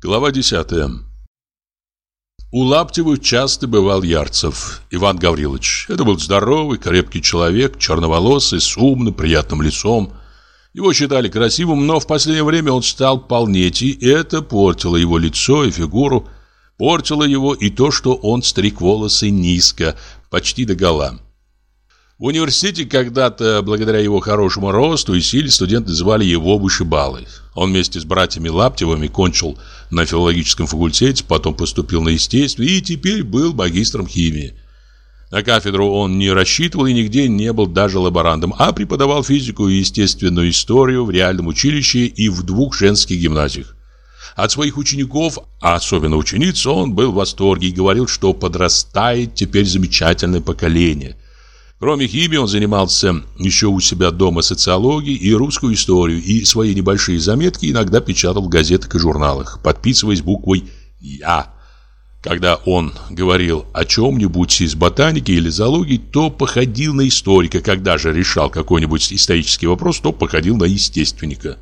Глава 10 У Лаптевых часто бывал Ярцев Иван Гаврилович. Это был здоровый, крепкий человек, черноволосый, с умным, приятным лицом. Его считали красивым, но в последнее время он стал полнеть, и это портило его лицо и фигуру. Портило его и то, что он стриг волосы низко, почти до гола. В университете когда-то, благодаря его хорошему росту и силе, студенты звали его вышибалой. Он вместе с братьями Лаптевыми кончил на филологическом факультете, потом поступил на естественный и теперь был магистром химии. На кафедру он не рассчитывал и нигде не был даже лаборантом, а преподавал физику и естественную историю в реальном училище и в двух женских гимназиях. От своих учеников, а особенно учениц, он был в восторге и говорил, что подрастает теперь замечательное поколение – Кроме химии он занимался еще у себя дома социологией и русскую историю, и свои небольшие заметки иногда печатал в газетах и журналах, подписываясь буквой «Я». Когда он говорил о чем-нибудь из ботаники или зоологии, то походил на историка, когда же решал какой-нибудь исторический вопрос, то походил на естественника.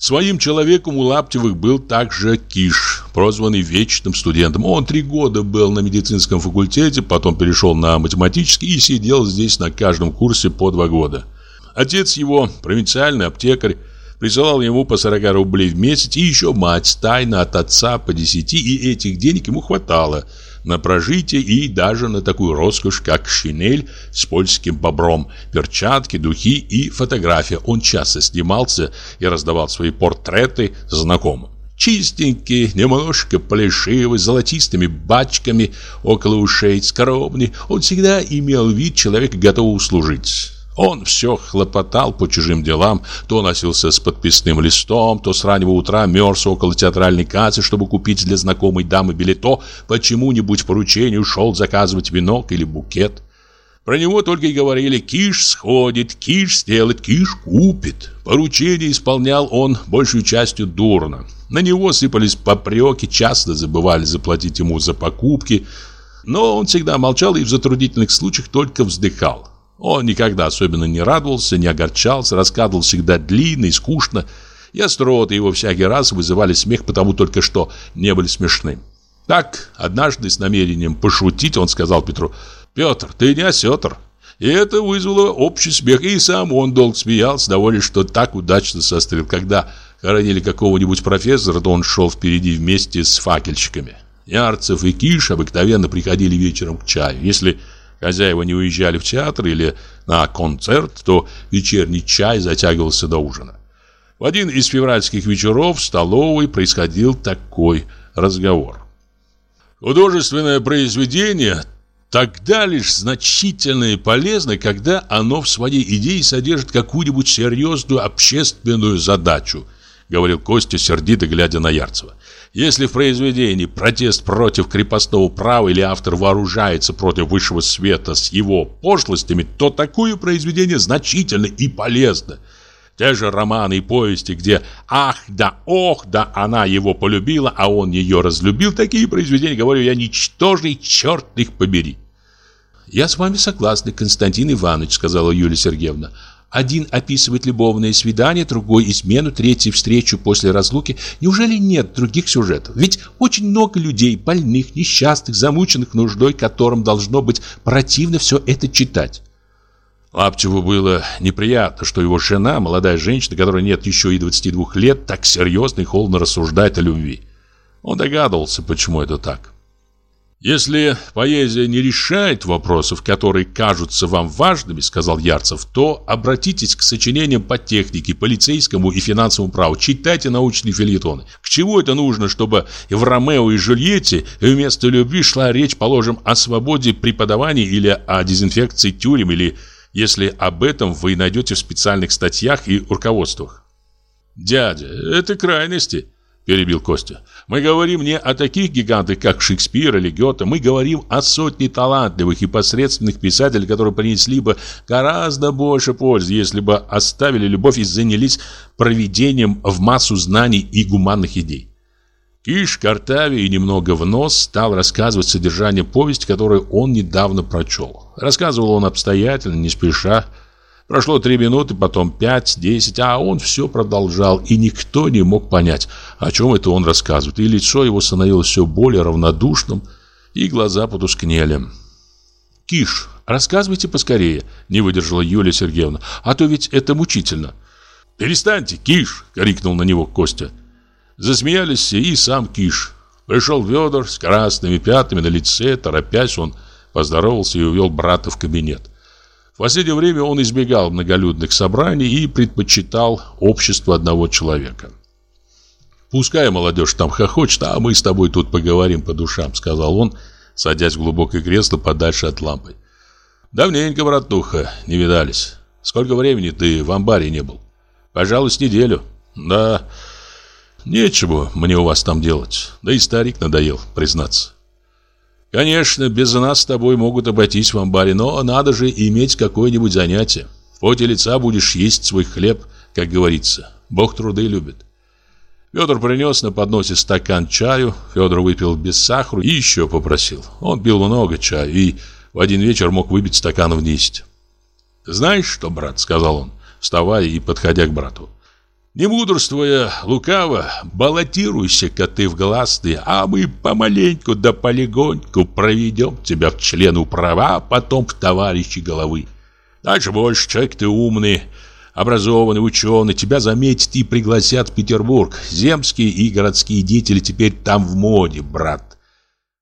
Своим человеком у Лаптевых был также Киш, прозванный вечным студентом. Он три года был на медицинском факультете, потом перешел на математический и сидел здесь на каждом курсе по два года. Отец его, провинциальный аптекарь, присылал ему по 40 рублей в месяц, и еще мать тайно от отца по 10, и этих денег ему хватало – на прожитие и даже на такую роскошь, как шинель с польским бобром, перчатки, духи и фотография. Он часто снимался и раздавал свои портреты знакомым. Чистенький, немножко плешивый, золотистыми бачками около ушей, скоробный, он всегда имел вид человека, готового служить. Он все хлопотал по чужим делам, то носился с подписным листом, то с раннего утра мерз около театральной кассы, чтобы купить для знакомой дамы билет, то почему-нибудь поручению шел заказывать венок или букет. Про него только и говорили «Киш сходит, Киш сделает, Киш купит». Поручение исполнял он большей частью дурно. На него сыпались попреки, часто забывали заплатить ему за покупки, но он всегда молчал и в затруднительных случаях только вздыхал. Он никогда особенно не радовался, не огорчался, рассказывал всегда длинно и скучно. И остроты его всякий раз вызывали смех, потому только что не были смешны. Так, однажды с намерением пошутить, он сказал Петру, «Петр, ты не осетр». И это вызвало общий смех, и сам он долго смеялся, довольный, что так удачно сострил. Когда хоронили какого-нибудь профессора, то он шел впереди вместе с факельщиками. Ярцев и Киш обыкновенно приходили вечером к чаю. Если хозяева не уезжали в театр или на концерт, то вечерний чай затягивался до ужина. В один из февральских вечеров в столовой происходил такой разговор. Художественное произведение тогда лишь значительно и полезно, когда оно в своей идее содержит какую-нибудь серьезную общественную задачу, говорил Костя, сердито глядя на Ярцева. Если в произведении протест против крепостного права или автор вооружается против высшего света с его пошлостями, то такое произведение значительно и полезно. Те же романы и повести, где «ах да ох да она его полюбила, а он ее разлюбил», такие произведения, говорю я, ничтожный черт их побери. «Я с вами согласна, Константин Иванович», — сказала Юлия Сергеевна. Один описывает любовное свидание, другой измену, третий встречу после разлуки. Неужели нет других сюжетов? Ведь очень много людей, больных, несчастных, замученных нуждой, которым должно быть противно все это читать. Лаптеву было неприятно, что его жена, молодая женщина, которой нет еще и 22 лет, так серьезно и холодно рассуждает о любви. Он догадывался, почему это так. «Если поэзия не решает вопросов, которые кажутся вам важными, — сказал Ярцев, — то обратитесь к сочинениям по технике, полицейскому и финансовому праву. Читайте научные фильетоны. К чему это нужно, чтобы в Ромео и Жюльетте вместо любви шла речь, положим, о свободе преподавания или о дезинфекции тюрем, или если об этом вы найдете в специальных статьях и руководствах?» «Дядя, это крайности!» Перебил Костя. Мы говорим не о таких гигантах, как Шекспир или Гёте, мы говорим о сотне талантливых и посредственных писателей, которые принесли бы гораздо больше пользы, если бы оставили любовь и занялись проведением в массу знаний и гуманных идей. Киш, картавя и немного в нос, стал рассказывать содержание повести, которую он недавно прочел. Рассказывал он обстоятельно, не спеша, Прошло три минуты, потом пять, десять, а он все продолжал, и никто не мог понять, о чем это он рассказывает. И лицо его становилось все более равнодушным, и глаза потускнели. «Киш, рассказывайте поскорее», — не выдержала Юлия Сергеевна, «а то ведь это мучительно». «Перестаньте, Киш!» — крикнул на него Костя. Засмеялись все, и сам Киш. Пришел Федор с красными пятнами на лице, торопясь, он поздоровался и увел брата в кабинет. В последнее время он избегал многолюдных собраний и предпочитал общество одного человека. «Пускай молодежь там хохочет, а мы с тобой тут поговорим по душам», — сказал он, садясь в глубокое кресло подальше от лампы. «Давненько, братуха, не видались. Сколько времени ты в амбаре не был?» Пожалуй, с неделю. Да, нечего мне у вас там делать. Да и старик надоел, признаться. Конечно, без нас с тобой могут обойтись в амбаре, но надо же иметь какое-нибудь занятие. В поте лица будешь есть свой хлеб, как говорится. Бог труды любит. Федор принес на подносе стакан чаю. Федор выпил без сахара и еще попросил. Он пил много чая и в один вечер мог выпить стаканов 10. «Знаешь что, брат?» — сказал он вставая и подходя к брату. Не мудрствуя лукаво, баллотируйся-ка ты в гласные, а мы помаленьку да полегоньку проведем тебя в члену права, а потом в товарищи головы. Дальше больше, человек ты умный, образованный, ученый, тебя заметят и пригласят в Петербург. Земские и городские деятели теперь там в моде, брат.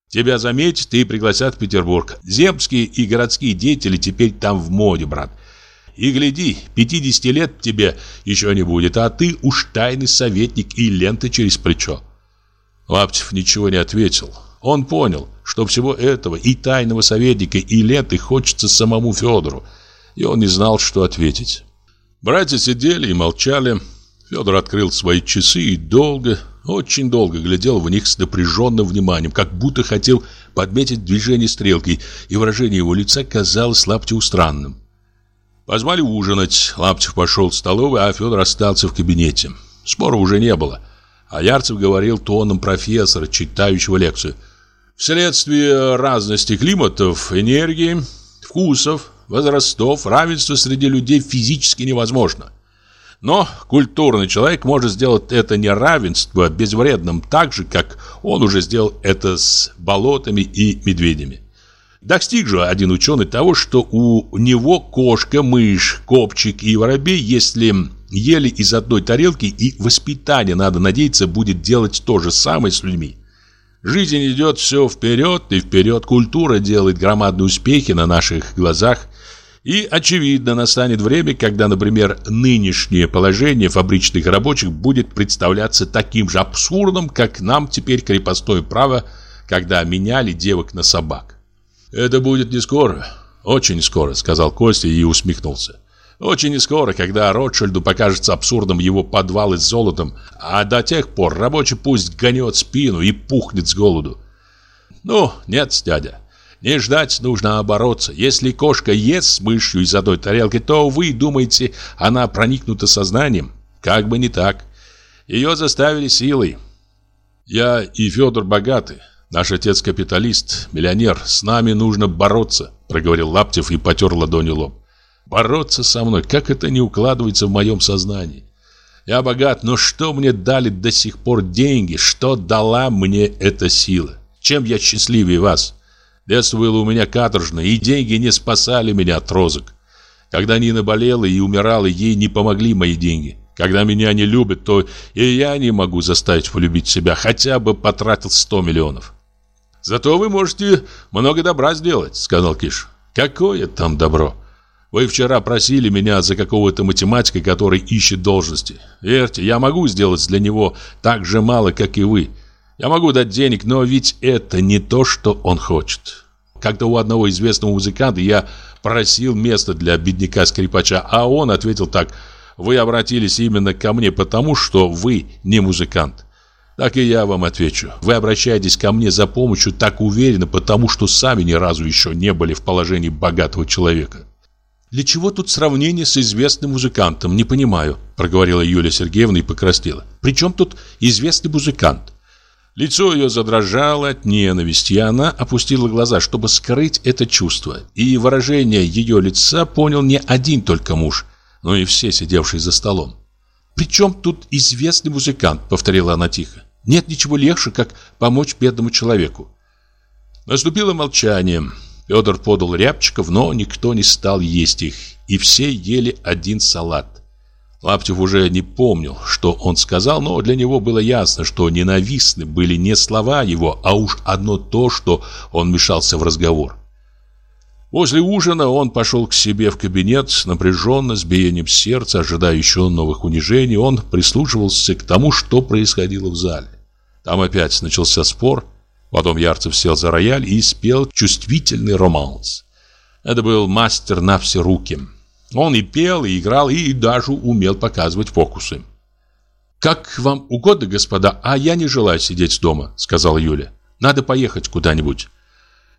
Тебя заметят и пригласят в Петербург. Земские и городские деятели теперь там в моде, брат. И гляди, 50 лет тебе еще не будет, а ты уж тайный советник и лента через плечо. Лаптев ничего не ответил. Он понял, что всего этого и тайного советника, и ленты хочется самому Федору, и он не знал, что ответить. Братья сидели и молчали. Федор открыл свои часы и долго, очень долго глядел в них с напряженным вниманием, как будто хотел подметить движение стрелки, и выражение его лица казалось Лаптеву странным. Позвали ужинать. Лаптев пошел в столовую, а Федор остался в кабинете. Спора уже не было. А Ярцев говорил тоном профессора, читающего лекцию. Вследствие разности климатов, энергии, вкусов, возрастов, равенство среди людей физически невозможно. Но культурный человек может сделать это неравенство безвредным так же, как он уже сделал это с болотами и медведями. Достиг же один ученый того, что у него кошка, мышь, копчик и воробей, если ели из одной тарелки, и воспитание, надо надеяться, будет делать то же самое с людьми. Жизнь идет все вперед и вперед, культура делает громадные успехи на наших глазах, и, очевидно, настанет время, когда, например, нынешнее положение фабричных рабочих будет представляться таким же абсурдным, как нам теперь крепостное право, когда меняли девок на собак. «Это будет не скоро, очень скоро», — сказал Костя и усмехнулся. «Очень не скоро, когда Ротшильду покажется абсурдом его подвалы с золотом, а до тех пор рабочий пусть гонет спину и пухнет с голоду». «Ну, нет, дядя, не ждать, нужно бороться. Если кошка ест с мышью из одной тарелки, то вы думаете, она проникнута сознанием? Как бы не так. Ее заставили силой. Я и Федор богаты, Наш отец капиталист, миллионер. С нами нужно бороться, проговорил Лаптев и потер ладонью лоб. Бороться со мной, как это не укладывается в моем сознании? Я богат, но что мне дали до сих пор деньги? Что дала мне эта сила? Чем я счастливее вас? Детство было у меня каторжное, и деньги не спасали меня от розок. Когда Нина болела и умирала, ей не помогли мои деньги. Когда меня не любят, то и я не могу заставить полюбить себя, хотя бы потратил 100 миллионов. Зато вы можете много добра сделать, сказал Киш. Какое там добро? Вы вчера просили меня за какого-то математика, который ищет должности. Верьте, я могу сделать для него так же мало, как и вы. Я могу дать денег, но ведь это не то, что он хочет. Как-то у одного известного музыканта я просил место для бедняка-скрипача, а он ответил так: "Вы обратились именно ко мне потому, что вы не музыкант". Так и я вам отвечу. Вы обращаетесь ко мне за помощью так уверенно, потому что сами ни разу еще не были в положении богатого человека. Для чего тут сравнение с известным музыкантом? Не понимаю, проговорила Юлия Сергеевна и покраснела. Причем тут известный музыкант? Лицо ее задрожало от ненависти, и она опустила глаза, чтобы скрыть это чувство. И выражение ее лица понял не один только муж, но и все сидевшие за столом. «Причем тут известный музыкант?» — повторила она тихо. «Нет ничего легче, как помочь бедному человеку». Наступило молчание. Федор подал рябчиков, но никто не стал есть их, и все ели один салат. Лаптев уже не помнил, что он сказал, но для него было ясно, что ненавистны были не слова его, а уж одно то, что он мешался в разговор. После ужина он пошел к себе в кабинет, напряженно, с биением сердца, ожидая еще новых унижений. Он прислушивался к тому, что происходило в зале. Там опять начался спор. Потом Ярцев сел за рояль и спел чувствительный романс. Это был мастер на все руки. Он и пел, и играл, и даже умел показывать фокусы. «Как вам угодно, господа, а я не желаю сидеть дома», — сказала Юля. «Надо поехать куда-нибудь».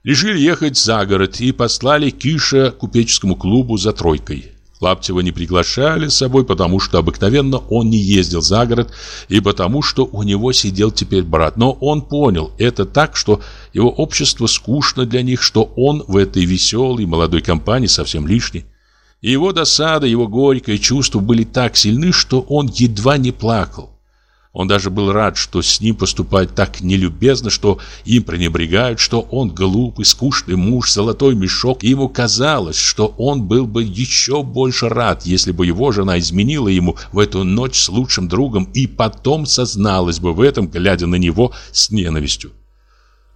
Решили ехать за город и послали Киша купеческому клубу за тройкой. Лаптева не приглашали с собой, потому что обыкновенно он не ездил за город и потому что у него сидел теперь брат. Но он понял это так, что его общество скучно для них, что он в этой веселой молодой компании совсем лишний. И его досада, его горькое чувство были так сильны, что он едва не плакал. Он даже был рад, что с ним поступают так нелюбезно, что им пренебрегают, что он глупый, скучный муж, золотой мешок. Ему казалось, что он был бы еще больше рад, если бы его жена изменила ему в эту ночь с лучшим другом и потом созналась бы в этом, глядя на него с ненавистью.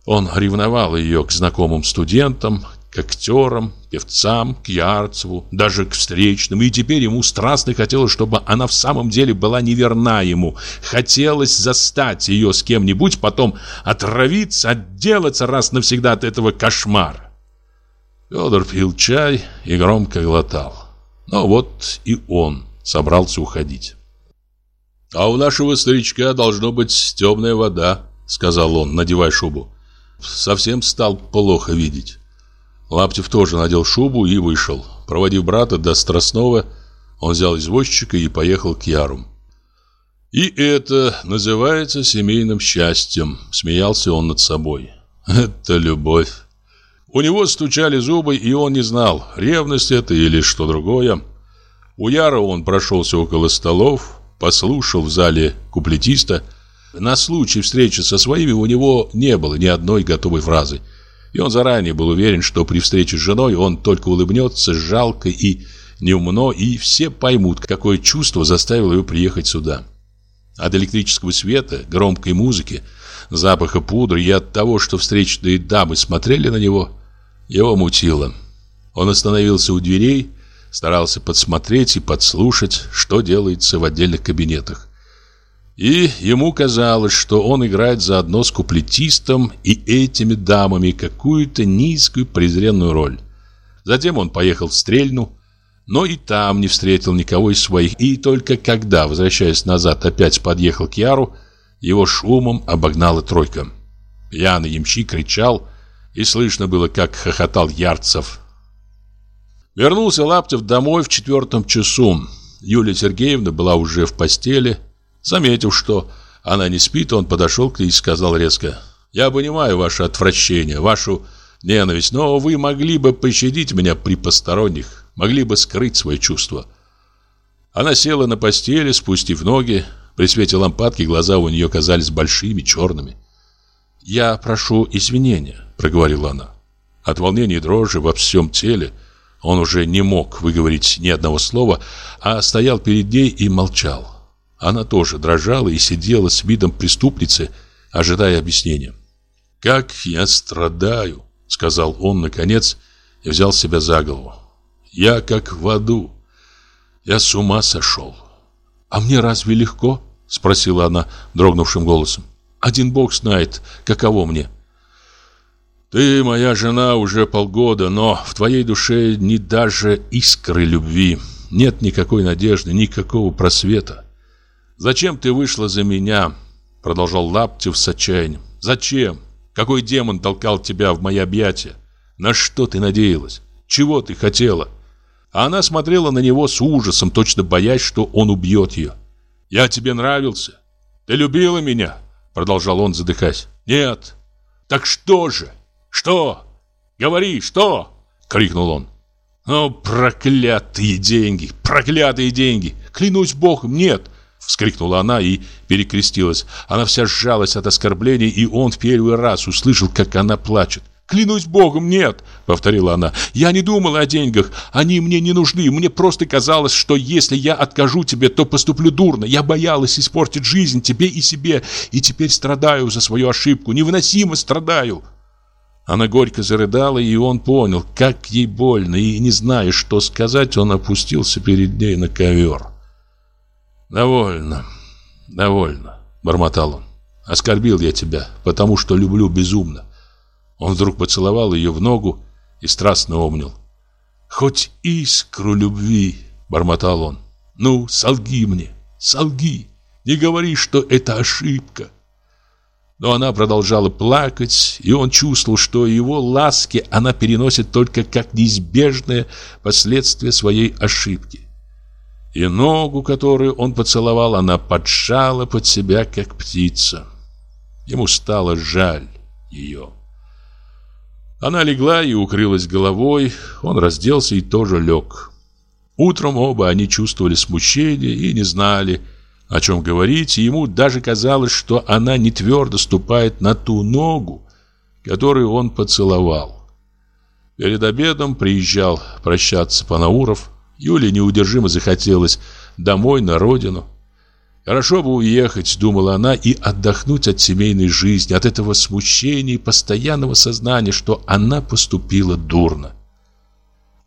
Он ревновал ее к знакомым студентам, к актерам, певцам, к Ярцеву, даже к встречным. И теперь ему страстно хотелось, чтобы она в самом деле была неверна ему. Хотелось застать ее с кем-нибудь, потом отравиться, отделаться раз навсегда от этого кошмара. Федор пил чай и громко глотал. Но вот и он собрался уходить. «А у нашего старичка должно быть темная вода», — сказал он, надевая шубу. «Совсем стал плохо видеть». Лаптев тоже надел шубу и вышел. Проводив брата до Страстного, он взял извозчика и поехал к Яру. «И это называется семейным счастьем», — смеялся он над собой. «Это любовь». У него стучали зубы, и он не знал, ревность это или что другое. У Яра он прошелся около столов, послушал в зале куплетиста. На случай встречи со своими у него не было ни одной готовой фразы. И он заранее был уверен, что при встрече с женой он только улыбнется жалко и неумно, и все поймут, какое чувство заставило его приехать сюда. От электрического света, громкой музыки, запаха пудры и от того, что встречные дамы смотрели на него, его мутило. Он остановился у дверей, старался подсмотреть и подслушать, что делается в отдельных кабинетах. И ему казалось, что он играет заодно с куплетистом и этими дамами какую-то низкую презренную роль. Затем он поехал в Стрельну, но и там не встретил никого из своих, и только когда, возвращаясь назад, опять подъехал к Яру, его шумом обогнала тройка. Пьяный ямщик кричал, и слышно было, как хохотал Ярцев. Вернулся Лаптев домой в четвертом часу. Юлия Сергеевна была уже в постели, Заметив, что она не спит, он подошел к ней и сказал резко, «Я понимаю ваше отвращение, вашу ненависть, но вы могли бы пощадить меня при посторонних, могли бы скрыть свои чувства». Она села на постели, спустив ноги. При свете лампадки глаза у нее казались большими, черными. «Я прошу извинения», — проговорила она. От волнения и дрожи во всем теле он уже не мог выговорить ни одного слова, а стоял перед ней и молчал. Она тоже дрожала и сидела с видом преступницы, ожидая объяснения. «Как я страдаю!» — сказал он наконец и взял себя за голову. «Я как в аду. Я с ума сошел». «А мне разве легко?» — спросила она дрогнувшим голосом. «Один бог знает, каково мне». «Ты моя жена уже полгода, но в твоей душе ни даже искры любви. Нет никакой надежды, никакого просвета. «Зачем ты вышла за меня?» Продолжал Лаптев с отчаянием. «Зачем? Какой демон толкал тебя в мои объятия? На что ты надеялась? Чего ты хотела?» А она смотрела на него с ужасом, точно боясь, что он убьет ее. «Я тебе нравился? Ты любила меня? Продолжал он, задыхаясь. Нет. Так что же? Что? Говори, что? Крикнул он. «О, проклятые деньги! Проклятые деньги! Клянусь богом, нет!» Вскрикнула она и перекрестилась. Она вся сжалась от оскорблений, и он в первый раз услышал, как она плачет. «Клянусь богом, нет!» — повторила она. «Я не думала о деньгах. Они мне не нужны. Мне просто казалось, что если я откажу тебе, то поступлю дурно. Я боялась испортить жизнь тебе и себе, и теперь страдаю за свою ошибку. Невыносимо страдаю!» Она горько зарыдала, и он понял, как ей больно, и, не зная, что сказать, он опустился перед ней на ковер. «Довольно, довольно», — бормотал он. «Оскорбил я тебя, потому что люблю безумно». Он вдруг поцеловал ее в ногу и страстно обнял. «Хоть искру любви», — бормотал он. «Ну, солги мне, солги, не говори, что это ошибка». Но она продолжала плакать, и он чувствовал, что его ласки она переносит только как неизбежное последствие своей ошибки. И ногу, которую он поцеловал, она поджала под себя, как птица. Ему стало жаль ее. Она легла и укрылась головой, он разделся и тоже лег. Утром оба они чувствовали смущение и не знали, о чем говорить, и ему даже казалось, что она не твердо ступает на ту ногу, которую он поцеловал. Перед обедом приезжал прощаться Панауров. Юле неудержимо захотелось домой, на родину. Хорошо бы уехать, думала она, и отдохнуть от семейной жизни, от этого смущения и постоянного сознания, что она поступила дурно.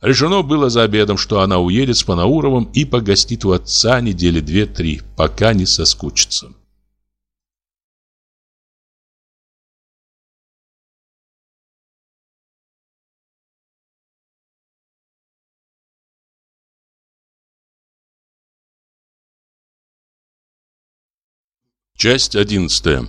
Решено было за обедом, что она уедет с Панауровым и погостит у отца недели две-три, пока не соскучится. Часть одиннадцатая.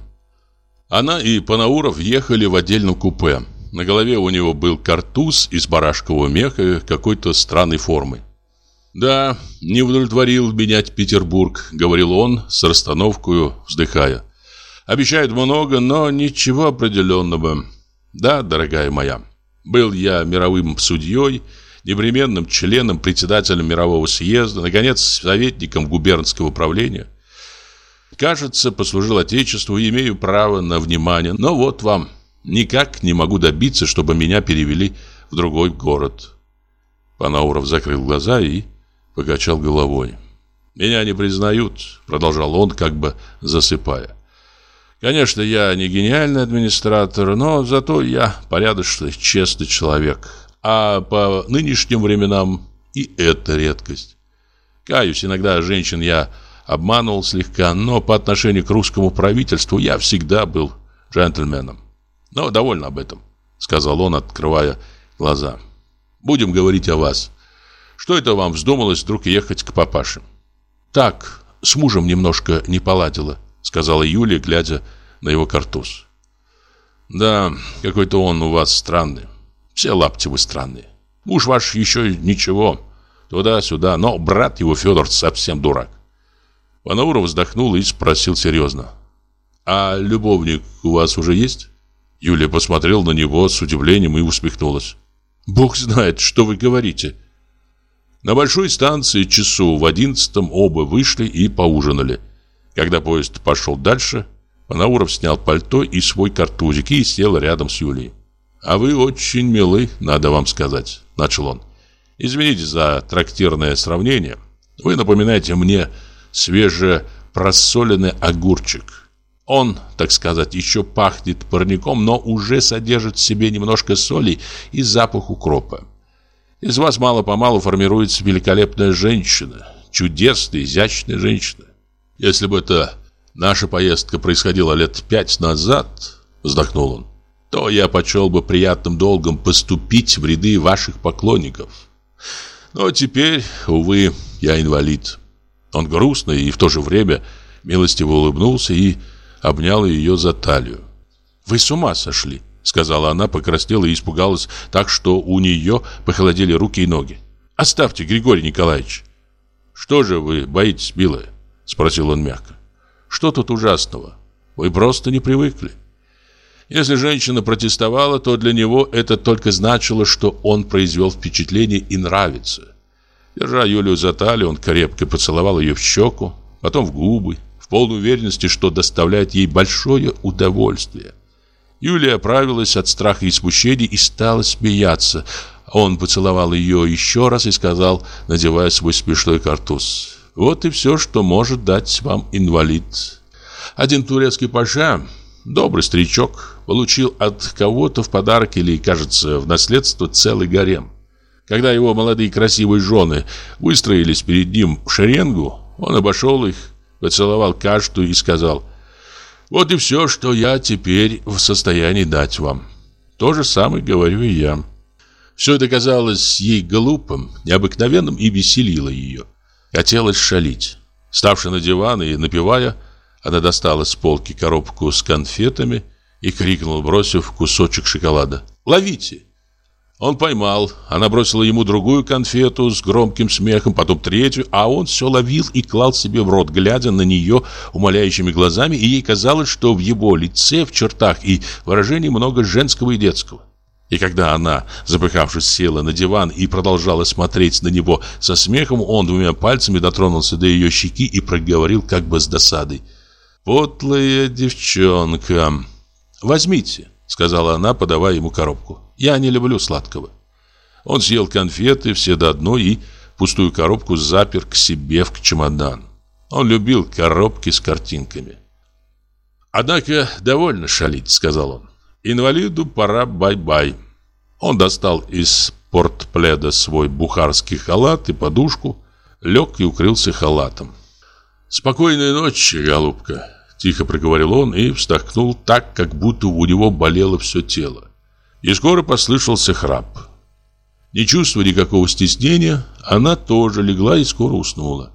Она и Панауров ехали в отдельном купе. На голове у него был картуз из барашкового меха какой-то странной формы. «Да, не удовлетворил менять Петербург», — говорил он с расстановкой, вздыхая. «Обещают много, но ничего определенного. Да, дорогая моя, был я мировым судьей, непременным членом, председателем мирового съезда, наконец, советником губернского правления. Кажется, послужил Отечеству имею право на внимание, но вот вам, Никак не могу добиться, чтобы меня перевели в другой город. Панауров закрыл глаза и покачал головой. «Меня не признают», — продолжал он, как бы засыпая. «Конечно, я не гениальный администратор, но зато я порядочный, честный человек. А по нынешним временам и это редкость. Каюсь, иногда женщин я обманывал слегка, но по отношению к русскому правительству я всегда был джентльменом. Но довольно об этом, сказал он, открывая глаза. Будем говорить о вас. Что это вам вздумалось вдруг ехать к папаше? Так, с мужем немножко не поладила, сказала Юлия, глядя на его картуз. Да, какой-то он у вас странный. Все Лаптевы странные. Муж ваш еще ничего, туда-сюда, но брат его Федор совсем дурак. Панауров вздохнул и спросил серьезно. «А любовник у вас уже есть?» Юлия посмотрела на него с удивлением и усмехнулась. «Бог знает, что вы говорите». На большой станции часу в одиннадцатом оба вышли и поужинали. Когда поезд пошел дальше, Панауров снял пальто и свой картузик и сел рядом с Юлией. «А вы очень милы, надо вам сказать», — начал он. «Извините за трактирное сравнение. Вы напоминаете мне свежепросоленный огурчик. Он, так сказать, еще пахнет парником, но уже содержит в себе немножко соли и запах укропа. Из вас мало-помалу формируется великолепная женщина, чудесная, изящная женщина. Если бы это наша поездка происходила лет пять назад, вздохнул он, то я почел бы приятным долгом поступить в ряды ваших поклонников. Но теперь, увы, я инвалид. Он грустно и в то же время милостиво улыбнулся и обнял ее за талию. «Вы с ума сошли!» Сказала она, покраснела и испугалась так, что у нее похолодели руки и ноги. «Оставьте, Григорий Николаевич!» «Что же вы боитесь, милая?» Спросил он мягко. «Что тут ужасного? Вы просто не привыкли. Если женщина протестовала, то для него это только значило, что он произвел впечатление и нравится. Держа Юлию за талию, он крепко поцеловал ее в щеку, потом в губы, в полной уверенности, что доставляет ей большое удовольствие. Юлия оправилась от страха и смущения и стала смеяться. Он поцеловал ее еще раз и сказал, надевая свой смешной картуз, «Вот и все, что может дать вам инвалид». Один турецкий паша, добрый старичок, получил от кого-то в подарок или, кажется, в наследство целый гарем. Когда его молодые красивые жены выстроились перед ним в шеренгу, он обошел их, поцеловал каждую и сказал «Вот и все, что я теперь в состоянии дать вам». То же самое говорю и я. Все это казалось ей глупым, необыкновенным и веселило ее. Хотелось шалить. Ставши на диван и напивая, она достала с полки коробку с конфетами и крикнула, бросив кусочек шоколада. «Ловите!» Он поймал, она бросила ему другую конфету с громким смехом, потом третью, а он все ловил и клал себе в рот, глядя на нее умоляющими глазами, и ей казалось, что в его лице, в чертах и выражении много женского и детского. И когда она, запыхавшись, села на диван и продолжала смотреть на него со смехом, он двумя пальцами дотронулся до ее щеки и проговорил как бы с досадой. «Потлая девчонка! Возьмите!» Сказала она, подавая ему коробку. Я не люблю сладкого. Он съел конфеты все до одной и пустую коробку запер к себе в чемодан. Он любил коробки с картинками. «Однако довольно шалить», — сказал он. «Инвалиду пора бай-бай». Он достал из портпледа свой бухарский халат и подушку, лег и укрылся халатом. «Спокойной ночи, голубка», Тихо проговорил он и вздохнул так, как будто у него болело все тело. И скоро послышался храп. Не чувствуя никакого стеснения, она тоже легла и скоро уснула.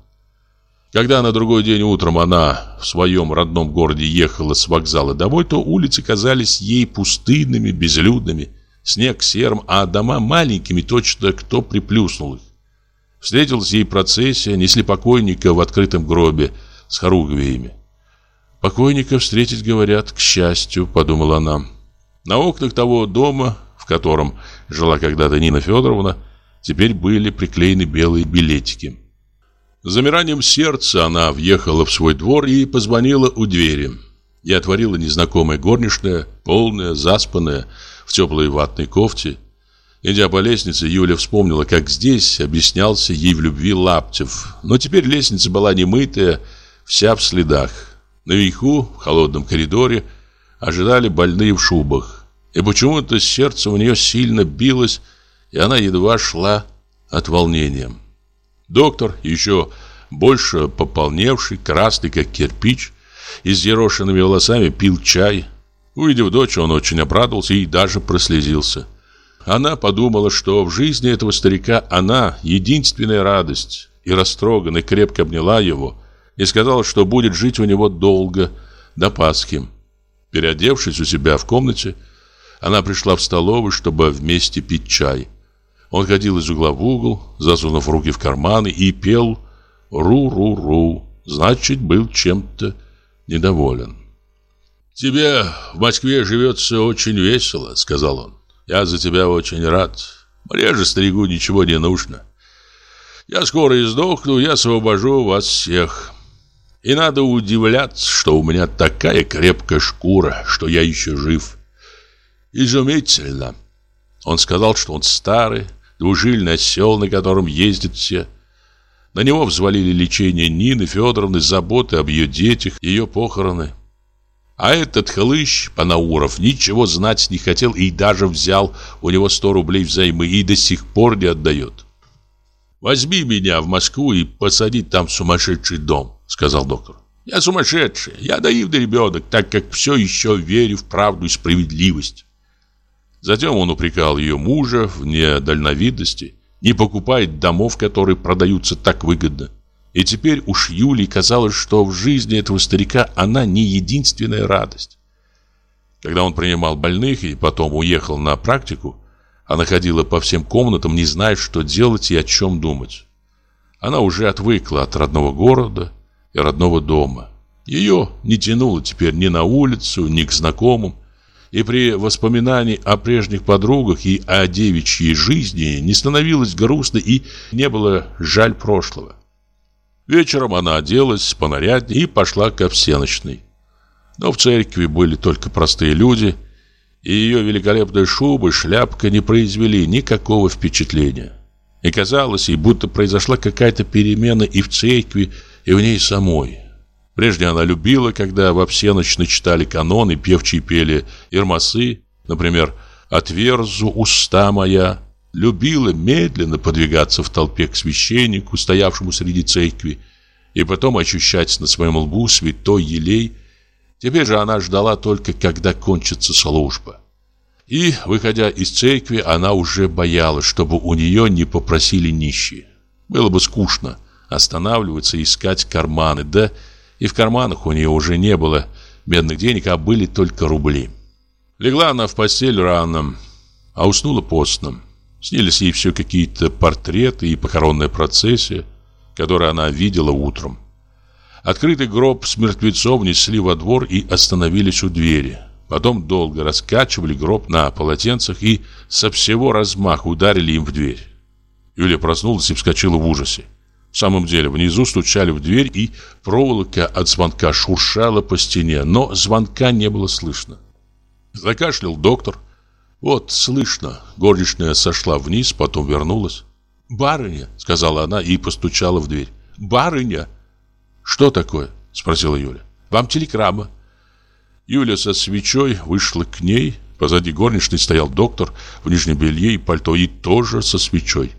Когда на другой день утром она в своем родном городе ехала с вокзала домой, то улицы казались ей пустынными, безлюдными, снег серым, а дома маленькими, точно кто приплюснул их. Встретилась ей процессия, несли покойника в открытом гробе с хоругвиями. Покойника встретить, говорят, к счастью, подумала она. На окнах того дома, в котором жила когда-то Нина Федоровна, теперь были приклеены белые билетики. С замиранием сердца она въехала в свой двор и позвонила у двери. И отворила незнакомая горничная, полная, заспанная, в теплой ватной кофте. Идя по лестнице, Юля вспомнила, как здесь объяснялся ей в любви Лаптев. Но теперь лестница была немытая, вся в следах. Наверху, в холодном коридоре, ожидали больные в шубах. И почему-то сердце у нее сильно билось, и она едва шла от волнения. Доктор, еще больше пополневший, красный как кирпич, и с ерошенными волосами пил чай. Увидев дочь, он очень обрадовался и даже прослезился. Она подумала, что в жизни этого старика она единственная радость, и растроганно крепко обняла его, и сказала, что будет жить у него долго, до Пасхи. Переодевшись у себя в комнате, она пришла в столовую, чтобы вместе пить чай. Он ходил из угла в угол, засунув руки в карманы и пел «Ру-ру-ру», значит, был чем-то недоволен. «Тебе в Москве живется очень весело», — сказал он. «Я за тебя очень рад. Мне же, старику, ничего не нужно. Я скоро издохну, я освобожу вас всех. И надо удивляться, что у меня такая крепкая шкура, что я еще жив. Изумительно. Он сказал, что он старый, двужильный осел, на котором ездят все. На него взвалили лечение Нины Федоровны, заботы об ее детях, ее похороны. А этот хлыщ, Панауров, ничего знать не хотел и даже взял у него сто рублей взаймы и до сих пор не отдает. Возьми меня в Москву и посади там сумасшедший дом сказал доктор. Я сумасшедший, я наивный ребенок, так как все еще верю в правду и справедливость. Затем он упрекал ее мужа в недальновидности, не покупает домов, которые продаются так выгодно. И теперь уж Юлии казалось, что в жизни этого старика она не единственная радость. Когда он принимал больных и потом уехал на практику, она ходила по всем комнатам, не зная, что делать и о чем думать. Она уже отвыкла от родного города, и родного дома. Ее не тянуло теперь ни на улицу, ни к знакомым. И при воспоминании о прежних подругах и о девичьей жизни не становилось грустно и не было жаль прошлого. Вечером она оделась понаряднее и пошла ко всеночной. Но в церкви были только простые люди, и ее великолепная шуба и шляпка не произвели никакого впечатления. И казалось ей, будто произошла какая-то перемена и в церкви, и в ней самой. Прежде она любила, когда во всеночно читали каноны, певчие пели ирмасы, например, «Отверзу уста моя», любила медленно подвигаться в толпе к священнику, стоявшему среди церкви, и потом ощущать на своем лбу святой елей. Теперь же она ждала только, когда кончится служба. И, выходя из церкви, она уже боялась, чтобы у нее не попросили нищие. Было бы скучно останавливаться искать карманы, да и в карманах у нее уже не было бедных денег, а были только рубли. Легла она в постель рано, а уснула постно. Снились ей все какие-то портреты и похоронная процессия, которую она видела утром. Открытый гроб с мертвецом несли во двор и остановились у двери. Потом долго раскачивали гроб на полотенцах и со всего размаха ударили им в дверь. Юлия проснулась и вскочила в ужасе. В самом деле, внизу стучали в дверь, и проволока от звонка шуршала по стене, но звонка не было слышно. Закашлял доктор, вот, слышно. Горничная сошла вниз, потом вернулась. «Барыня», — сказала она и постучала в дверь. «Барыня!» «Что такое?» — спросила Юля. «Вам телеграмма». Юля со свечой вышла к ней. Позади горничной стоял доктор в нижнем белье и пальто, и тоже со свечой.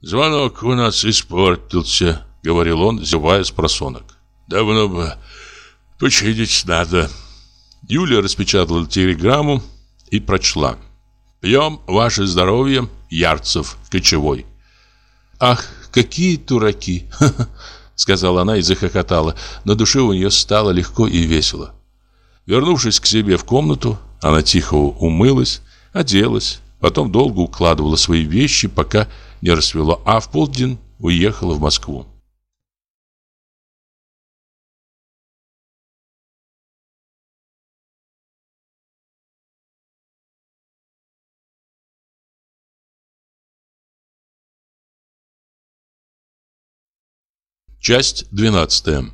«Звонок у нас испортился», — говорил он, зевая с просонок. «Давно бы починить надо». Юля распечатала телеграмму, и прочла. «Пьем ваше здоровье, Ярцев, кочевой». «Ах, какие дураки!» — сказала она и захохотала. На душе у нее стало легко и весело. Вернувшись к себе в комнату, она тихо умылась, оделась, потом долго укладывала свои вещи, пока не рассвело, а в полдень уехала в Москву. Часть 12.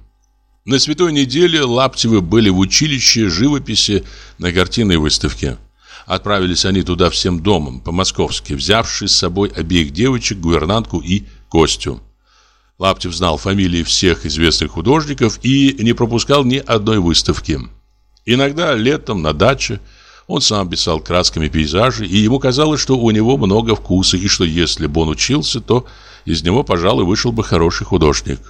На святой неделе Лаптевы были в училище живописи на картинной выставке. Отправились они туда всем домом, по-московски, взявши с собой обеих девочек, гувернантку и Костю. Лаптев знал фамилии всех известных художников и не пропускал ни одной выставки. Иногда летом на даче он сам писал красками пейзажи, и ему казалось, что у него много вкуса, и что если бы он учился, то из него, пожалуй, вышел бы хороший художник.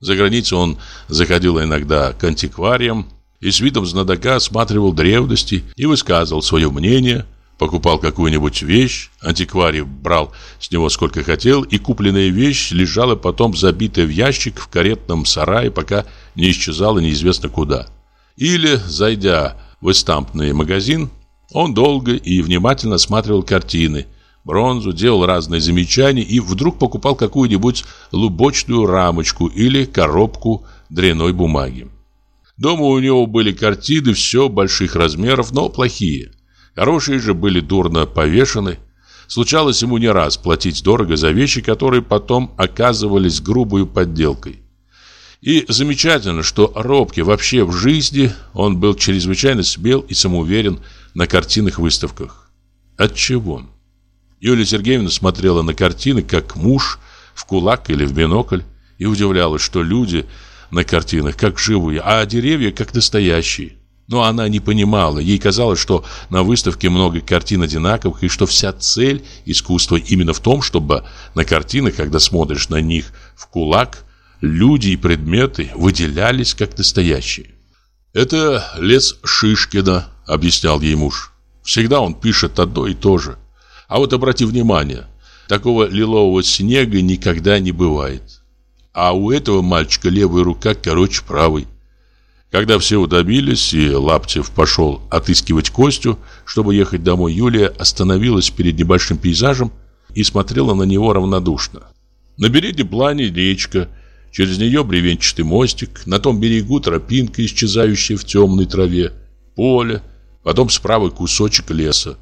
За границу он заходил иногда к антиквариям и с видом знатока осматривал древности и высказывал свое мнение, покупал какую-нибудь вещь, антикварий брал с него сколько хотел, и купленная вещь лежала потом забитая в ящик в каретном сарае, пока не исчезала неизвестно куда. Или, зайдя в эстампный магазин, он долго и внимательно осматривал картины – бронзу, делал разные замечания и вдруг покупал какую-нибудь лубочную рамочку или коробку дряной бумаги. Дома у него были картины все больших размеров, но плохие. Хорошие же были дурно повешены. Случалось ему не раз платить дорого за вещи, которые потом оказывались грубой подделкой. И замечательно, что робкий вообще в жизни он был чрезвычайно смел и самоуверен на картинных выставках. От чего? Юлия Сергеевна смотрела на картины, как муж в кулак или в бинокль, и удивлялась, что люди на картинах как живые, а деревья как настоящие. Но она не понимала, ей казалось, что на выставке много картин одинаковых, и что вся цель искусства именно в том, чтобы на картинах, когда смотришь на них в кулак, люди и предметы выделялись как настоящие. «Это лес Шишкина», — объяснял ей муж. «Всегда он пишет одно и то же. А вот обрати внимание, такого лилового снега никогда не бывает. А у этого мальчика левая рука короче правой. Когда все удобились и Лаптев пошел отыскивать Костю, чтобы ехать домой, Юлия остановилась перед небольшим пейзажем и смотрела на него равнодушно. На переднем плане речка, Через нее бревенчатый мостик, на том берегу тропинка, исчезающая в темной траве, поле, потом справа кусочек леса.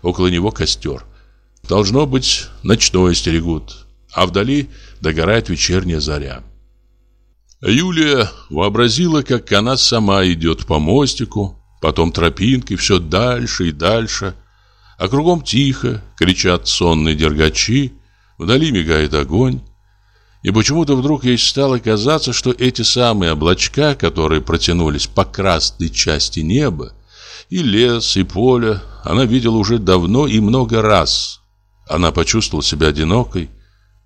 Около него костер. Должно быть, ночное стерегут, а вдали догорает вечерняя заря. Юлия вообразила, как она сама идет по мостику, потом тропинкой все дальше и дальше, а кругом тихо, кричат сонные дергачи, вдали мигает огонь. И почему-то вдруг ей стало казаться, что эти самые облачка, которые протянулись по красной части неба, и лес, и поле, она видела уже давно и много раз. Она почувствовала себя одинокой,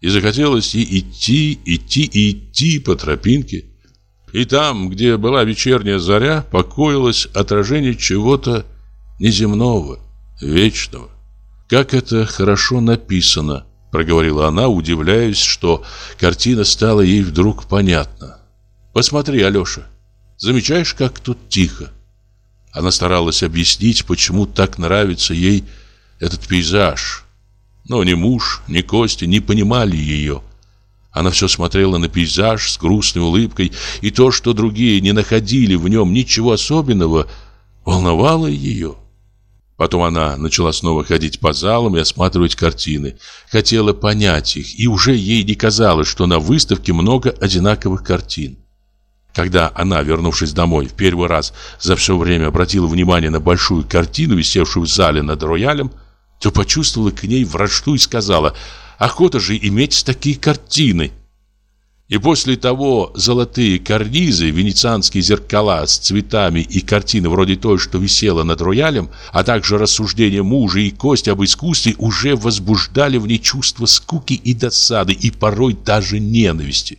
и захотелось ей идти, идти и идти по тропинке. И там, где была вечерняя заря, покоилось отражение чего-то неземного, вечного. Как это хорошо написано, проговорила она, удивляясь, что картина стала ей вдруг понятна. Посмотри, Алёша, замечаешь, как тут тихо? Она старалась объяснить, почему так нравится ей этот пейзаж, но ни муж, ни Костя не понимали ее. Она все смотрела на пейзаж с грустной улыбкой, и то, что другие не находили в нем ничего особенного, волновало ее. Потом она начала снова ходить по залам и осматривать картины. Хотела понять их, и уже ей не казалось, что на выставке много одинаковых картин. Когда она, вернувшись домой, в первый раз за все время обратила внимание на большую картину, висевшую в зале над роялем, то почувствовала к ней вражду и сказала «Охота же иметь такие картины!» И после того золотые карнизы, венецианские зеркала с цветами и картины вроде той, что висела над роялем, а также рассуждения мужа и кость об искусстве уже возбуждали в ней чувство скуки и досады, и порой даже ненависти.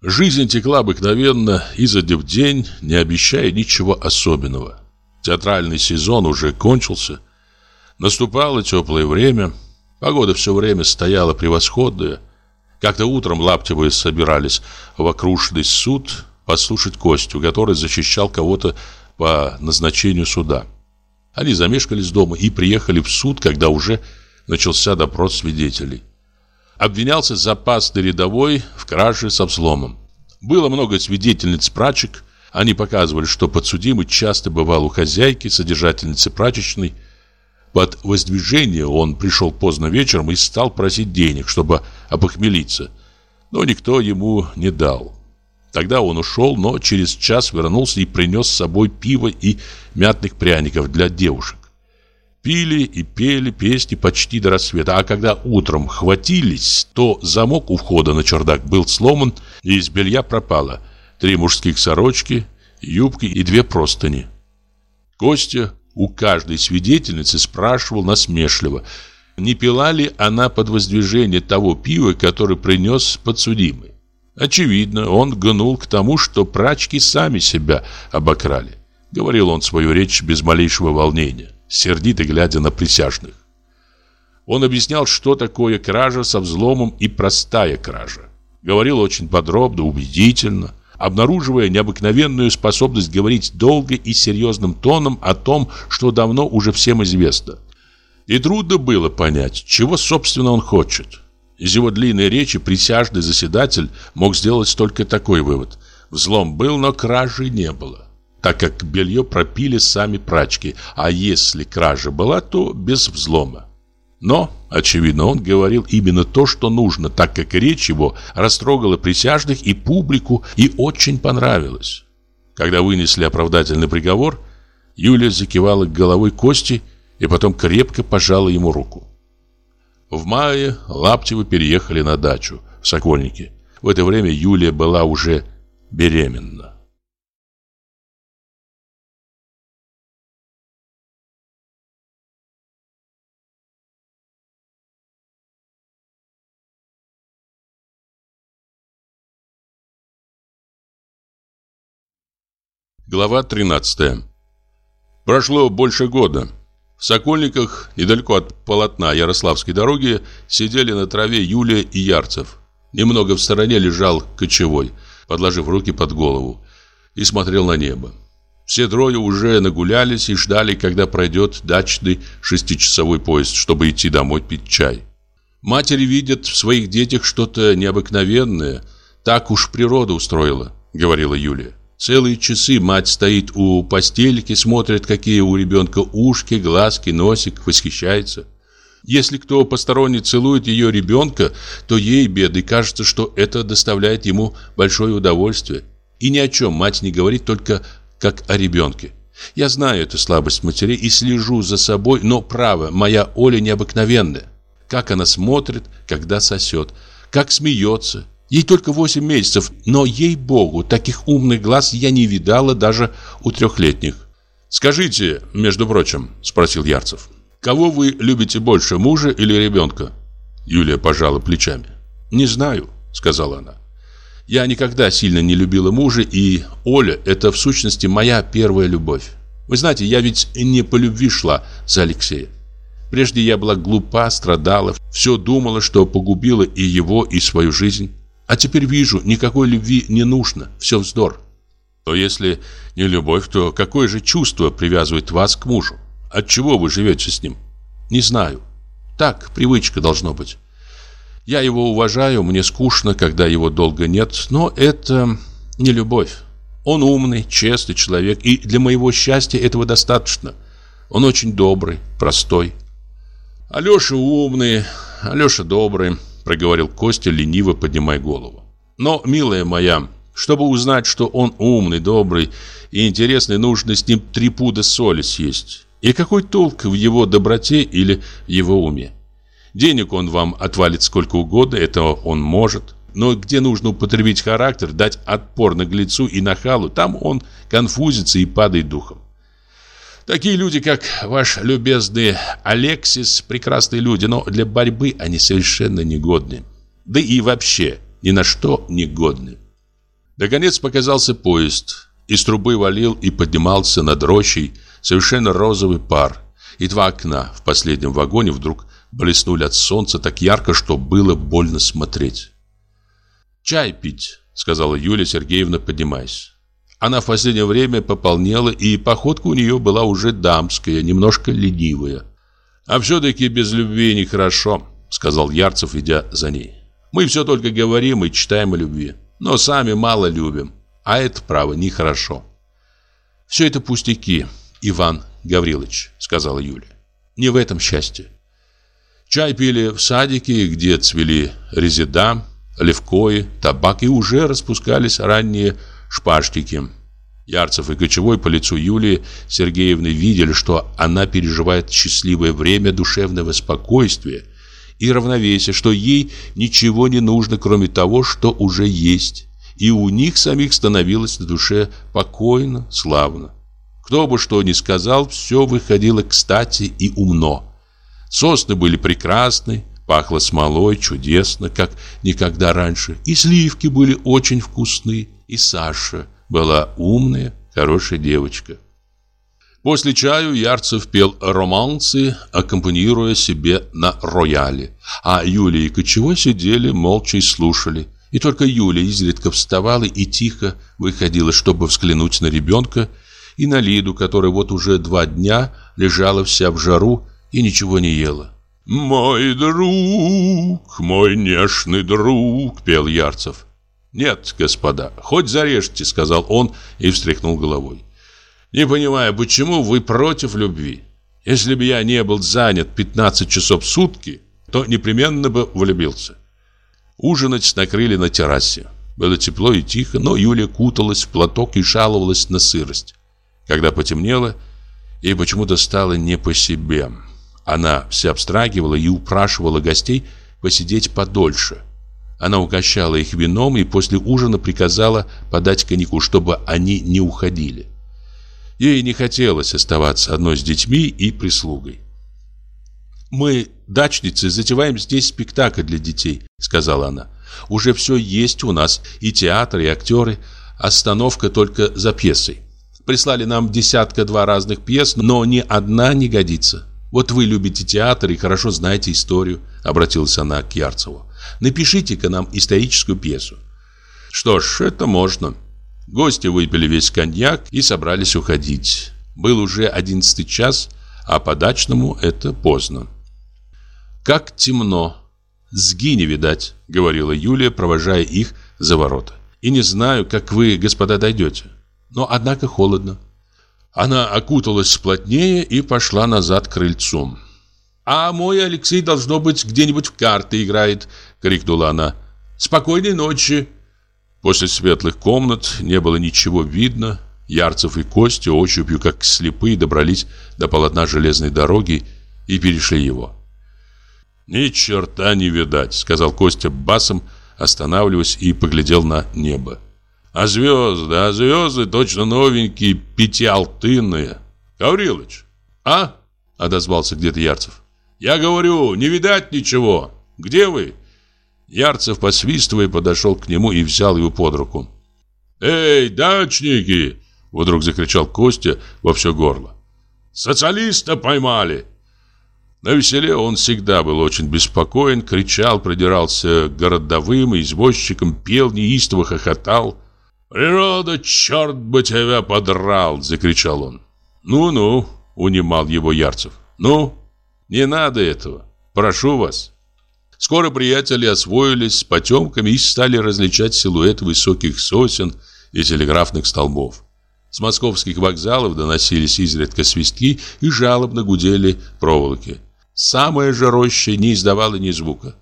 Жизнь текла обыкновенно изо дня в день, не обещая ничего особенного. Театральный сезон уже кончился, Наступало теплое время, погода все время стояла превосходная. Как-то утром Лаптевы собирались в окружный суд послушать Костю, который защищал кого-то по назначению суда. Они замешкались дома и приехали в суд, когда уже начался допрос свидетелей. Обвинялся запасный рядовой в краже со взломом. Было много свидетельниц прачек. Они показывали, что подсудимый часто бывал у хозяйки, содержательницы прачечной, под воздвижение он пришел поздно вечером и стал просить денег, чтобы опохмелиться. Но никто ему не дал. Тогда он ушел, но через час вернулся и принес с собой пиво и мятных пряников для девушек. Пили и пели песни почти до рассвета, а когда утром хватились, то замок у входа на чердак был сломан, и из белья пропало три мужских сорочки, юбки и две простыни. Костя у каждой свидетельницы спрашивал насмешливо, не пила ли она под воздвижение того пива, который принес подсудимый. Очевидно, он гнул к тому, что прачки сами себя обокрали. Говорил он свою речь без малейшего волнения, сердито глядя на присяжных. Он объяснял, что такое кража со взломом и простая кража. Говорил очень подробно, убедительно – обнаруживая необыкновенную способность говорить долго и серьезным тоном о том, что давно уже всем известно. И трудно было понять, чего, собственно, он хочет. Из его длинной речи присяжный заседатель мог сделать только такой вывод. Взлом был, но кражи не было, так как белье пропили сами прачки, а если кража была, то без взлома. Но, очевидно, он говорил именно то, что нужно, так как речь его растрогала присяжных и публику и очень понравилась. Когда вынесли оправдательный приговор, Юлия закивала головой Кости и потом крепко пожала ему руку. В мае Лаптевы переехали на дачу в Сокольники. В это время Юлия была уже беременна. Глава 13 Прошло больше года. В Сокольниках, недалеко от полотна Ярославской дороги, сидели на траве Юлия и Ярцев. Немного в стороне лежал кочевой, подложив руки под голову, и смотрел на небо. Все трое уже нагулялись и ждали, когда пройдет дачный шестичасовой поезд, чтобы идти домой пить чай. Матери видят в своих детях что-то необыкновенное – Так уж природа устроила, говорила Юлия. Целые часы мать стоит у постельки, смотрит, какие у ребенка ушки, глазки, носик, восхищается. Если кто посторонний целует ее ребенка, то ей, бедой, кажется, что это доставляет ему большое удовольствие. И ни о чем мать не говорит, только как о ребенке. Я знаю эту слабость матерей и слежу за собой, но право, моя Оля необыкновенная. Как она смотрит, когда сосет, как смеется. Ей только 8 месяцев, но, ей-богу, таких умных глаз я не видала даже у трехлетних. «Скажите, между прочим», — спросил Ярцев, «кого вы любите больше, мужа или ребенка?» Юлия пожала плечами. «Не знаю», — сказала она. «Я никогда сильно не любила мужа, и Оля — это в сущности моя первая любовь. Вы знаете, я ведь не по любви шла за Алексея. Прежде я была глупа, страдала, все думала, что погубила и его, и свою жизнь. А теперь вижу, никакой любви не нужно, все вздор. То если не любовь, то какое же чувство привязывает вас к мужу? От чего вы живете с ним? Не знаю. Так, привычка должно быть. Я его уважаю, мне скучно, когда его долго нет, но это не любовь. Он умный, честный человек, и для моего счастья этого достаточно. Он очень добрый, простой. Алеша умный, Алеша добрый проговорил Костя, лениво поднимая голову. Но, милая моя, чтобы узнать, что он умный, добрый и интересный, нужно с ним три пуда соли съесть. И какой толк в его доброте или в его уме? Денег он вам отвалит сколько угодно, этого он может. Но где нужно употребить характер, дать отпор наглецу и нахалу, там он конфузится и падает духом. Такие люди, как ваш любезный Алексис, прекрасные люди, но для борьбы они совершенно негодны. Да и вообще ни на что негодны. Наконец показался поезд. Из трубы валил и поднимался над рощей совершенно розовый пар. И два окна в последнем вагоне вдруг блеснули от солнца так ярко, что было больно смотреть. «Чай пить», — сказала Юлия Сергеевна, поднимаясь. Она в последнее время пополнела, и походка у нее была уже дамская, немножко ленивая. «А все-таки без любви нехорошо», — сказал Ярцев, идя за ней. «Мы все только говорим и читаем о любви, но сами мало любим, а это, право, нехорошо». «Все это пустяки, Иван Гаврилович», — сказала Юля. «Не в этом счастье». Чай пили в садике, где цвели резида, левкои, табак, и уже распускались ранние шпажтики. Ярцев и Кочевой по лицу Юлии Сергеевны видели, что она переживает счастливое время душевного спокойствия и равновесия, что ей ничего не нужно, кроме того, что уже есть. И у них самих становилось на душе покойно, славно. Кто бы что ни сказал, все выходило кстати и умно. Сосны были прекрасны, пахло смолой чудесно, как никогда раньше, и сливки были очень вкусные и Саша была умная, хорошая девочка. После чаю Ярцев пел романсы, аккомпанируя себе на рояле, а Юлия и Кочевой сидели молча и слушали. И только Юлия изредка вставала и тихо выходила, чтобы взглянуть на ребенка и на Лиду, которая вот уже два дня лежала вся в жару и ничего не ела. «Мой друг, мой нежный друг», — пел Ярцев. «Нет, господа, хоть зарежьте», — сказал он и встряхнул головой. «Не понимаю, почему вы против любви? Если бы я не был занят 15 часов в сутки, то непременно бы влюбился». Ужинать накрыли на террасе. Было тепло и тихо, но Юля куталась в платок и жаловалась на сырость. Когда потемнело, ей почему-то стало не по себе. Она вся абстрагивала и упрашивала гостей посидеть подольше. Она угощала их вином и после ужина приказала подать коньяку, чтобы они не уходили. Ей не хотелось оставаться одной с детьми и прислугой. «Мы, дачницы, затеваем здесь спектакль для детей», — сказала она. «Уже все есть у нас, и театр, и актеры. Остановка только за пьесой. Прислали нам десятка-два разных пьес, но ни одна не годится. Вот вы любите театр и хорошо знаете историю», — обратилась она к Ярцеву. Напишите-ка нам историческую пьесу. Что ж, это можно. Гости выпили весь коньяк и собрались уходить. Был уже одиннадцатый час, а по дачному это поздно. Как темно. Сги не видать, говорила Юлия, провожая их за ворота. И не знаю, как вы, господа, дойдете. Но, однако, холодно. Она окуталась плотнее и пошла назад к крыльцу. «А мой Алексей, должно быть, где-нибудь в карты играет», — крикнула она. «Спокойной ночи!» После светлых комнат не было ничего видно. Ярцев и Костя ощупью, как слепые, добрались до полотна железной дороги и перешли его. «Ни черта не видать», — сказал Костя басом, останавливаясь и поглядел на небо. «А звезды, а звезды точно новенькие, пятиалтынные. Гаврилыч, а?» — отозвался где-то Ярцев. «Я говорю, не видать ничего. Где вы?» Ярцев, посвистывая, подошел к нему и взял его под руку. «Эй, дачники!» — вдруг закричал Костя во все горло. «Социалиста поймали!» На веселе он всегда был очень беспокоен, кричал, продирался городовым и извозчикам, пел, неистово хохотал. «Природа, черт бы тебя подрал!» — закричал он. «Ну-ну!» — унимал его Ярцев. «Ну, не надо этого, прошу вас!» Скоро приятели освоились с потемками и стали различать силуэт высоких сосен и телеграфных столбов. С московских вокзалов доносились изредка свистки и жалобно гудели проволоки. Самая же роща не издавала ни звука.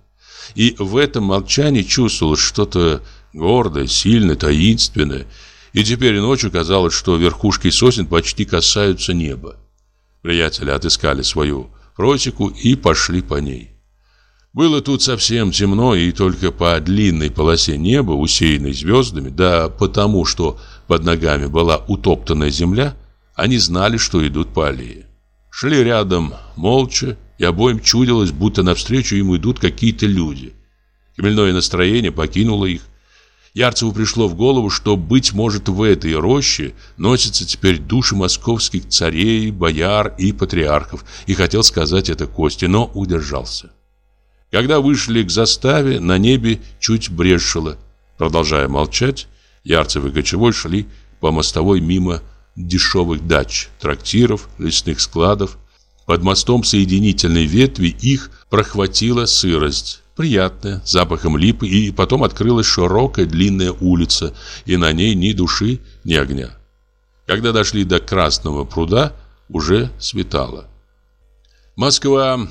И в этом молчании чувствовалось что-то гордое, сильное, таинственное. И теперь ночью казалось, что верхушки сосен почти касаются неба. Приятели отыскали свою просеку и пошли по ней. Было тут совсем темно, и только по длинной полосе неба, усеянной звездами, да потому, что под ногами была утоптанная земля, они знали, что идут по аллее. Шли рядом молча, и обоим чудилось, будто навстречу им идут какие-то люди. Хмельное настроение покинуло их. Ярцеву пришло в голову, что, быть может, в этой роще носятся теперь души московских царей, бояр и патриархов, и хотел сказать это Косте, но удержался. Когда вышли к заставе, на небе чуть брешило. Продолжая молчать, Ярцев и Кочевой шли по мостовой мимо дешевых дач, трактиров, лесных складов. Под мостом соединительной ветви их прохватила сырость, приятная, запахом липы, и потом открылась широкая длинная улица, и на ней ни души, ни огня. Когда дошли до Красного пруда, уже светало. Москва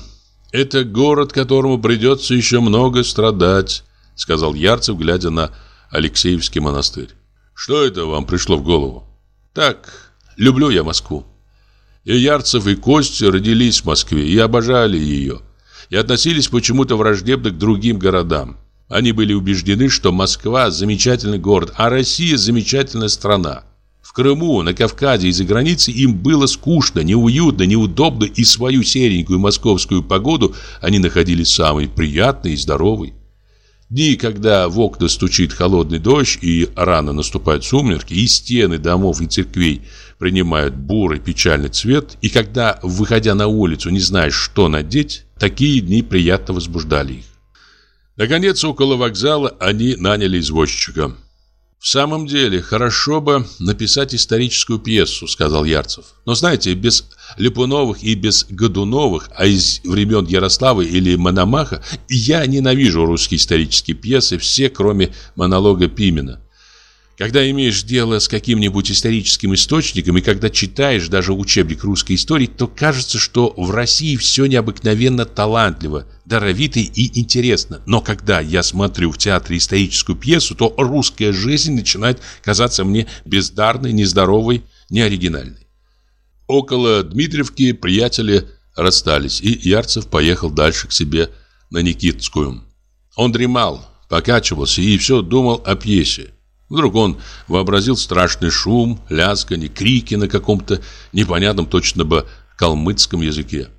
«Это город, которому придется еще много страдать», сказал Ярцев, глядя на Алексеевский монастырь. «Что это вам пришло в голову?» «Так, люблю я Москву». И Ярцев, и Костя родились в Москве и обожали ее. И относились почему-то враждебно к другим городам. Они были убеждены, что Москва – замечательный город, а Россия – замечательная страна. Крыму, на Кавказе и за границей им было скучно, неуютно, неудобно, и свою серенькую московскую погоду они находили самой приятной и здоровой. Дни, когда в окна стучит холодный дождь и рано наступают сумерки, и стены домов и церквей принимают бурый печальный цвет, и когда, выходя на улицу, не знаешь, что надеть, такие дни приятно возбуждали их. Наконец, около вокзала они наняли извозчика. «В самом деле, хорошо бы написать историческую пьесу», — сказал Ярцев. «Но знаете, без Липуновых и без Годуновых, а из времен Ярослава или Мономаха, я ненавижу русские исторические пьесы, все, кроме монолога Пимена. Когда имеешь дело с каким-нибудь историческим источником и когда читаешь даже учебник русской истории, то кажется, что в России все необыкновенно талантливо, даровито и интересно. Но когда я смотрю в театре историческую пьесу, то русская жизнь начинает казаться мне бездарной, нездоровой, неоригинальной. Около Дмитриевки приятели расстались, и Ярцев поехал дальше к себе на Никитскую. Он дремал, покачивался и все думал о пьесе. Вдруг он вообразил страшный шум, лязгание, крики на каком-то непонятном точно бы калмыцком языке.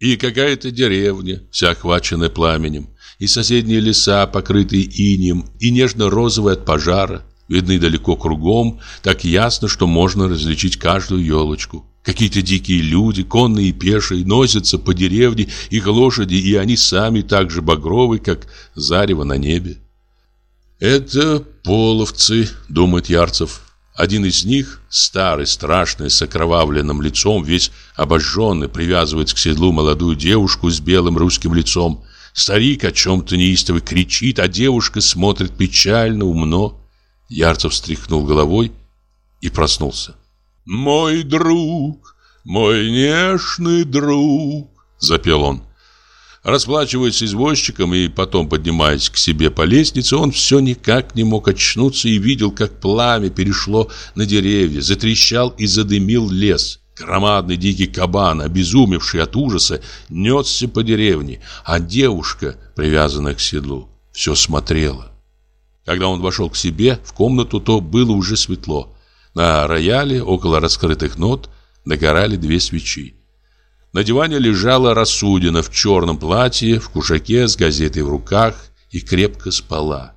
И какая-то деревня, вся охваченная пламенем, и соседние леса, покрытые инеем, и нежно-розовые от пожара, видны далеко кругом, так ясно, что можно различить каждую елочку. Какие-то дикие люди, конные и пешие, носятся по деревне, их лошади, и они сами так же багровы, как зарево на небе. «Это половцы», — думает Ярцев. Один из них, старый, страшный, с окровавленным лицом, весь обожженный, привязывает к седлу молодую девушку с белым русским лицом, Старик о чем-то неистово кричит, а девушка смотрит печально, умно. Ярцев встряхнул головой и проснулся. «Мой друг, мой нежный друг», — запел он. Расплачиваясь с извозчиком и потом поднимаясь к себе по лестнице, он все никак не мог очнуться и видел, как пламя перешло на деревья, затрещал и задымил лес. Громадный дикий кабан, обезумевший от ужаса, несся по деревне, а девушка, привязанная к седлу, все смотрела. Когда он вошел к себе в комнату, то было уже светло. На рояле, около раскрытых нот, догорали две свечи. На диване лежала Рассудина в черном платье, в кушаке с газетой в руках и крепко спала.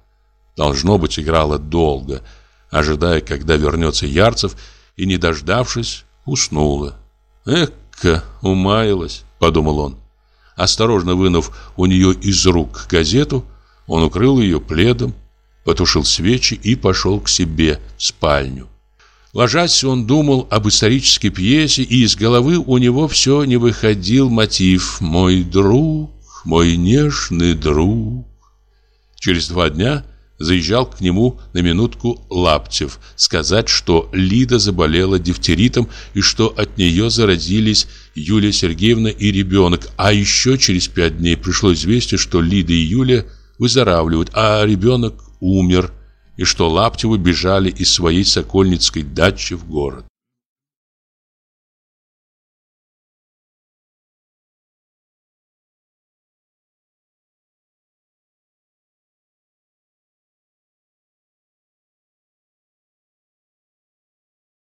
Должно быть, играла долго, ожидая, когда вернется Ярцев, и, не дождавшись, уснула. «Эх-ка, умаялась», — подумал он. Осторожно вынув у нее из рук газету, он укрыл ее пледом, потушил свечи и пошел к себе в спальню. Ложась, он думал об исторической пьесе, и из головы у него все не выходил мотив «Мой друг, мой нежный друг». Через два дня заезжал к нему на минутку Лаптев сказать, что Лида заболела дифтеритом и что от нее заразились Юлия Сергеевна и ребенок, а еще через пять дней пришло известие, что Лида и Юля выздоравливают, а ребенок умер – и что Лаптевы бежали из своей сокольницкой дачи в город.